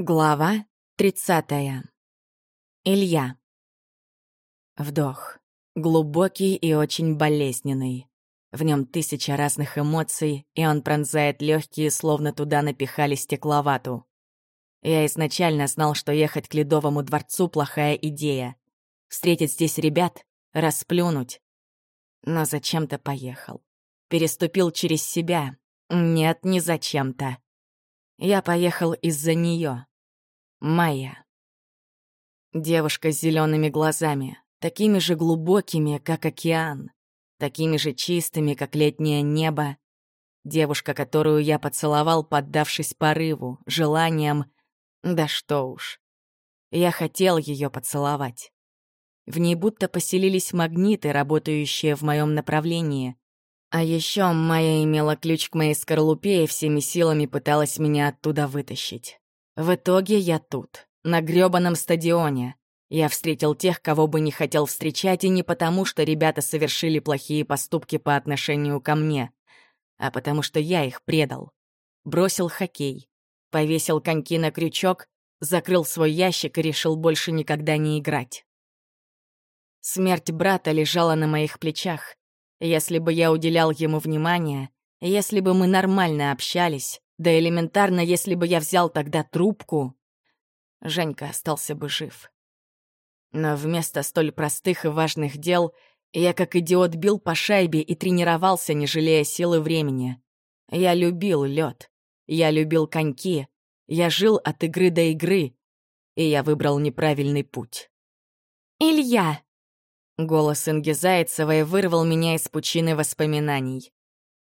Глава 30. Илья. Вдох. Глубокий и очень болезненный. В нем тысяча разных эмоций, и он пронзает легкие, словно туда напихали стекловату. Я изначально знал, что ехать к Ледовому дворцу — плохая идея. Встретить здесь ребят, расплюнуть. Но зачем-то поехал. Переступил через себя. Нет, не зачем-то. Я поехал из-за нее. Майя. Девушка с зелеными глазами, такими же глубокими, как океан, такими же чистыми, как летнее небо. Девушка, которую я поцеловал, поддавшись порыву, желаниям. Да что уж. Я хотел ее поцеловать. В ней будто поселились магниты, работающие в моем направлении. А еще Майя имела ключ к моей скорлупе и всеми силами пыталась меня оттуда вытащить. В итоге я тут, на грёбаном стадионе. Я встретил тех, кого бы не хотел встречать, и не потому, что ребята совершили плохие поступки по отношению ко мне, а потому что я их предал. Бросил хоккей, повесил коньки на крючок, закрыл свой ящик и решил больше никогда не играть. Смерть брата лежала на моих плечах. Если бы я уделял ему внимание, если бы мы нормально общались, да элементарно, если бы я взял тогда трубку, Женька остался бы жив. Но вместо столь простых и важных дел я как идиот бил по шайбе и тренировался, не жалея силы времени. Я любил лед, я любил коньки, я жил от игры до игры, и я выбрал неправильный путь. «Илья!» Голос Инги Зайцевой вырвал меня из пучины воспоминаний.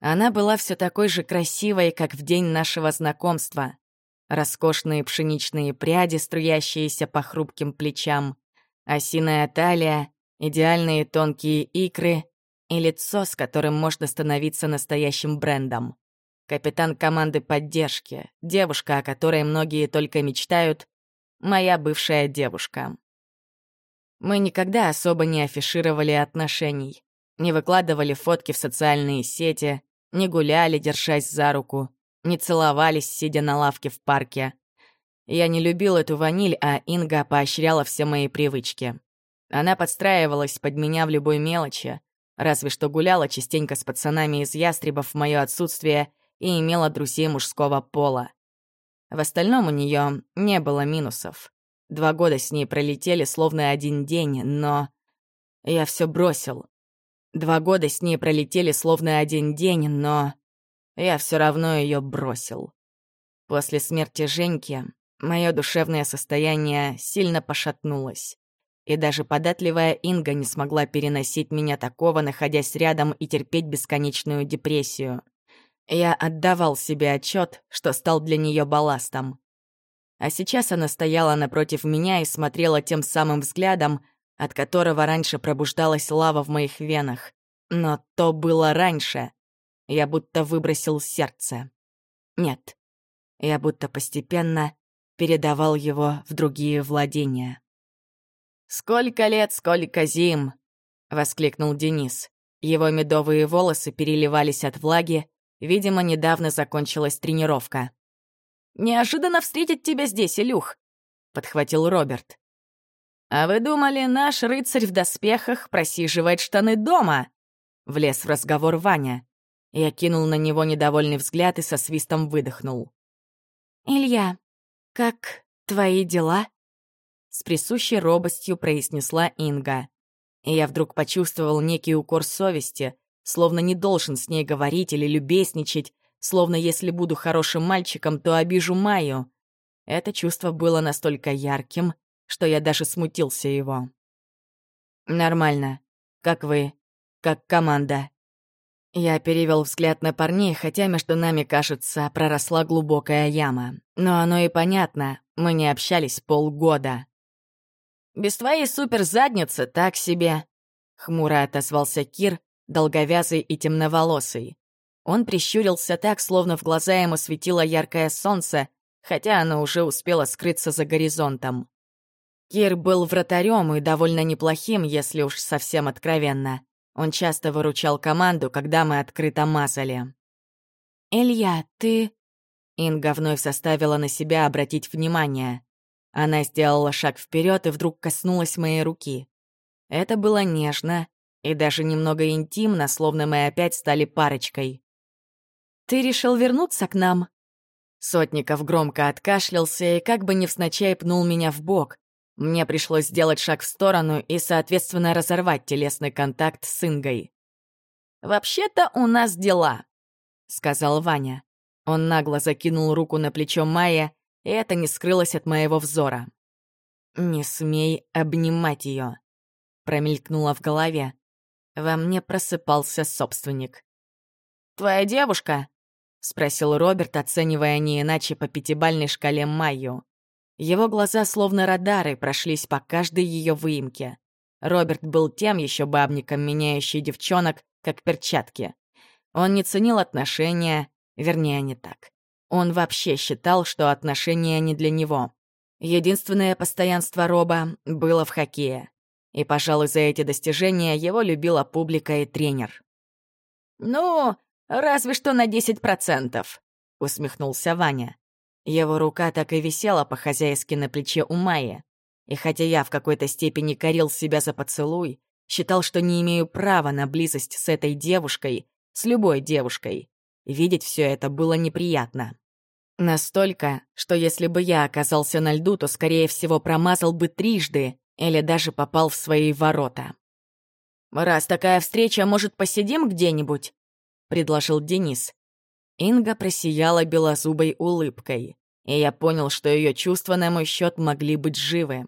Она была все такой же красивой, как в день нашего знакомства. Роскошные пшеничные пряди, струящиеся по хрупким плечам, осиная талия, идеальные тонкие икры и лицо, с которым можно становиться настоящим брендом. Капитан команды поддержки, девушка, о которой многие только мечтают, моя бывшая девушка. Мы никогда особо не афишировали отношений, не выкладывали фотки в социальные сети, не гуляли, держась за руку, не целовались, сидя на лавке в парке. Я не любил эту ваниль, а Инга поощряла все мои привычки. Она подстраивалась под меня в любой мелочи, разве что гуляла частенько с пацанами из ястребов в мое отсутствие и имела друзей мужского пола. В остальном у нее не было минусов. Два года с ней пролетели словно один день, но... Я все бросил, Два года с ней пролетели словно один день, но я все равно ее бросил. После смерти Женьки мое душевное состояние сильно пошатнулось. И даже податливая Инга не смогла переносить меня такого, находясь рядом и терпеть бесконечную депрессию. Я отдавал себе отчет, что стал для нее балластом. А сейчас она стояла напротив меня и смотрела тем самым взглядом, от которого раньше пробуждалась лава в моих венах. Но то было раньше. Я будто выбросил сердце. Нет, я будто постепенно передавал его в другие владения. «Сколько лет, сколько зим!» — воскликнул Денис. Его медовые волосы переливались от влаги. Видимо, недавно закончилась тренировка. «Неожиданно встретить тебя здесь, Илюх!» — подхватил Роберт. «А вы думали, наш рыцарь в доспехах просиживает штаны дома?» Влез в разговор Ваня. Я кинул на него недовольный взгляд и со свистом выдохнул. «Илья, как твои дела?» С присущей робостью произнесла Инга. И я вдруг почувствовал некий укор совести, словно не должен с ней говорить или любезничать, словно если буду хорошим мальчиком, то обижу Майю. Это чувство было настолько ярким, что я даже смутился его. «Нормально. Как вы? Как команда?» Я перевел взгляд на парней, хотя между нами, кажется, проросла глубокая яма. Но оно и понятно, мы не общались полгода. «Без твоей суперзадницы так себе», — хмуро отозвался Кир, долговязый и темноволосый. Он прищурился так, словно в глаза ему светило яркое солнце, хотя оно уже успело скрыться за горизонтом. Кир был вратарем и довольно неплохим, если уж совсем откровенно. Он часто выручал команду, когда мы открыто мазали. «Илья, ты...» Инга вновь составила на себя обратить внимание. Она сделала шаг вперед и вдруг коснулась моей руки. Это было нежно и даже немного интимно, словно мы опять стали парочкой. «Ты решил вернуться к нам?» Сотников громко откашлялся и как бы невзначай пнул меня в бок. Мне пришлось сделать шаг в сторону и, соответственно, разорвать телесный контакт с Ингой. «Вообще-то у нас дела», — сказал Ваня. Он нагло закинул руку на плечо Майя, и это не скрылось от моего взора. «Не смей обнимать ее», — промелькнуло в голове. Во мне просыпался собственник. «Твоя девушка?» — спросил Роберт, оценивая не иначе по пятибальной шкале Майю. Его глаза, словно радары, прошлись по каждой ее выемке. Роберт был тем еще бабником, меняющий девчонок, как перчатки. Он не ценил отношения, Вернее, не так. Он вообще считал, что отношения не для него. Единственное постоянство Роба было в хоккее. И, пожалуй, за эти достижения его любила публика и тренер. «Ну, разве что на 10%, — усмехнулся Ваня. Его рука так и висела по-хозяйски на плече у Майи. И хотя я в какой-то степени корил себя за поцелуй, считал, что не имею права на близость с этой девушкой, с любой девушкой, Видеть все это было неприятно. Настолько, что если бы я оказался на льду, то, скорее всего, промазал бы трижды или даже попал в свои ворота. «Раз такая встреча, может, посидим где-нибудь?» — предложил Денис. Инга просияла белозубой улыбкой, и я понял, что ее чувства на мой счет могли быть живы.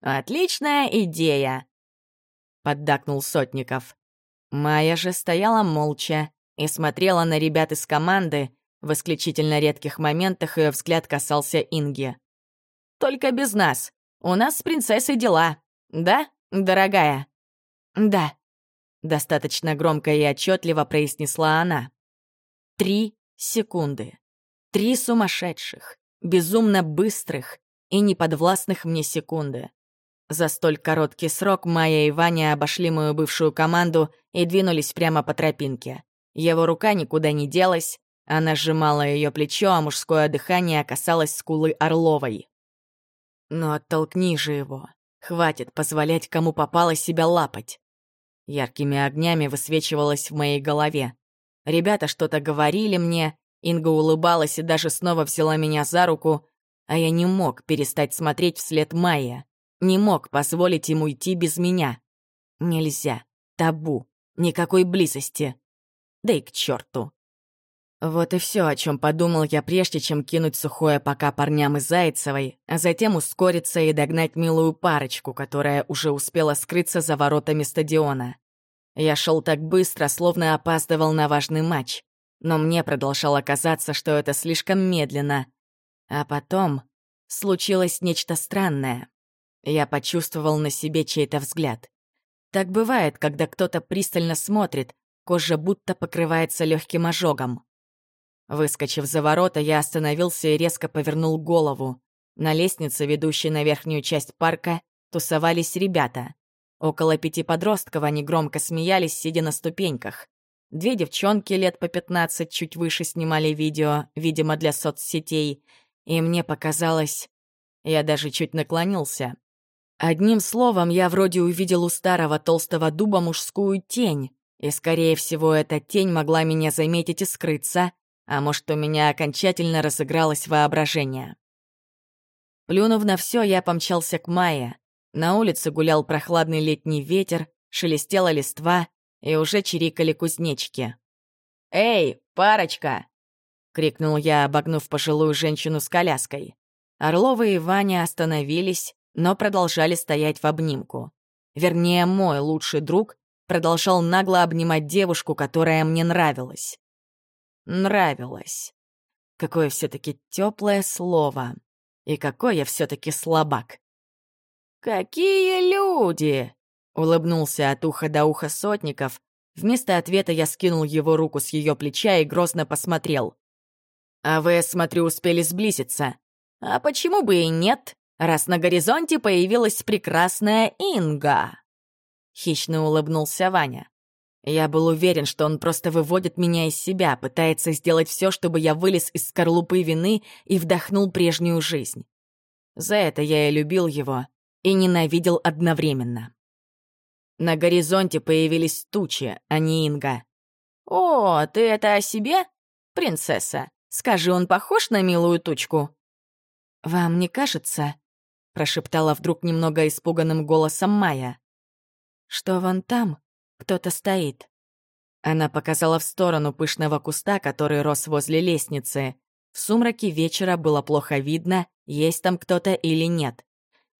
«Отличная идея!» — поддакнул Сотников. Майя же стояла молча, и смотрела на ребят из команды. В исключительно редких моментах ее взгляд касался Инги. «Только без нас. У нас с принцессой дела. Да, дорогая?» «Да», — достаточно громко и отчетливо произнесла она. «Три секунды. Три сумасшедших, безумно быстрых и неподвластных мне секунды. За столь короткий срок Майя и Ваня обошли мою бывшую команду и двинулись прямо по тропинке. Его рука никуда не делась, она сжимала ее плечо, а мужское дыхание касалось скулы Орловой. «Ну оттолкни же его. Хватит позволять, кому попало себя лапать». Яркими огнями высвечивалось в моей голове. Ребята что-то говорили мне, Инга улыбалась и даже снова взяла меня за руку, а я не мог перестать смотреть вслед Майя. Не мог позволить ему идти без меня. Нельзя. Табу. Никакой близости да и к черту. Вот и все, о чем подумал я, прежде чем кинуть сухое пока парням из Зайцевой, а затем ускориться и догнать милую парочку, которая уже успела скрыться за воротами стадиона. Я шел так быстро, словно опаздывал на важный матч, но мне продолжало казаться, что это слишком медленно. А потом случилось нечто странное. Я почувствовал на себе чей-то взгляд. Так бывает, когда кто-то пристально смотрит, Кожа будто покрывается легким ожогом. Выскочив за ворота, я остановился и резко повернул голову. На лестнице, ведущей на верхнюю часть парка, тусовались ребята. Около пяти подростков они громко смеялись, сидя на ступеньках. Две девчонки лет по пятнадцать чуть выше снимали видео, видимо, для соцсетей. И мне показалось... Я даже чуть наклонился. Одним словом, я вроде увидел у старого толстого дуба мужскую тень, и, скорее всего, эта тень могла меня заметить и скрыться, а может, у меня окончательно разыгралось воображение. Плюнув на все, я помчался к Майе. На улице гулял прохладный летний ветер, шелестела листва, и уже чирикали кузнечики. «Эй, парочка!» — крикнул я, обогнув пожилую женщину с коляской. Орлова и Ваня остановились, но продолжали стоять в обнимку. Вернее, мой лучший друг продолжал нагло обнимать девушку, которая мне нравилась. Нравилась. Какое все таки теплое слово. И какой я все таки слабак. «Какие люди!» — улыбнулся от уха до уха сотников. Вместо ответа я скинул его руку с ее плеча и грозно посмотрел. «А вы, смотрю, успели сблизиться. А почему бы и нет, раз на горизонте появилась прекрасная Инга?» Хищно улыбнулся Ваня. Я был уверен, что он просто выводит меня из себя, пытается сделать все, чтобы я вылез из скорлупы вины и вдохнул прежнюю жизнь. За это я и любил его, и ненавидел одновременно. На горизонте появились тучи, а не Инга. «О, ты это о себе? Принцесса, скажи, он похож на милую тучку?» «Вам не кажется?» — прошептала вдруг немного испуганным голосом Майя. «Что вон там кто-то стоит?» Она показала в сторону пышного куста, который рос возле лестницы. В сумраке вечера было плохо видно, есть там кто-то или нет.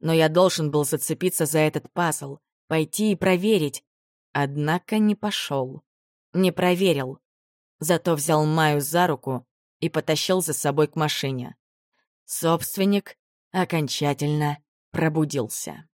Но я должен был зацепиться за этот пазл, пойти и проверить. Однако не пошел. Не проверил. Зато взял Маю за руку и потащил за собой к машине. Собственник окончательно пробудился.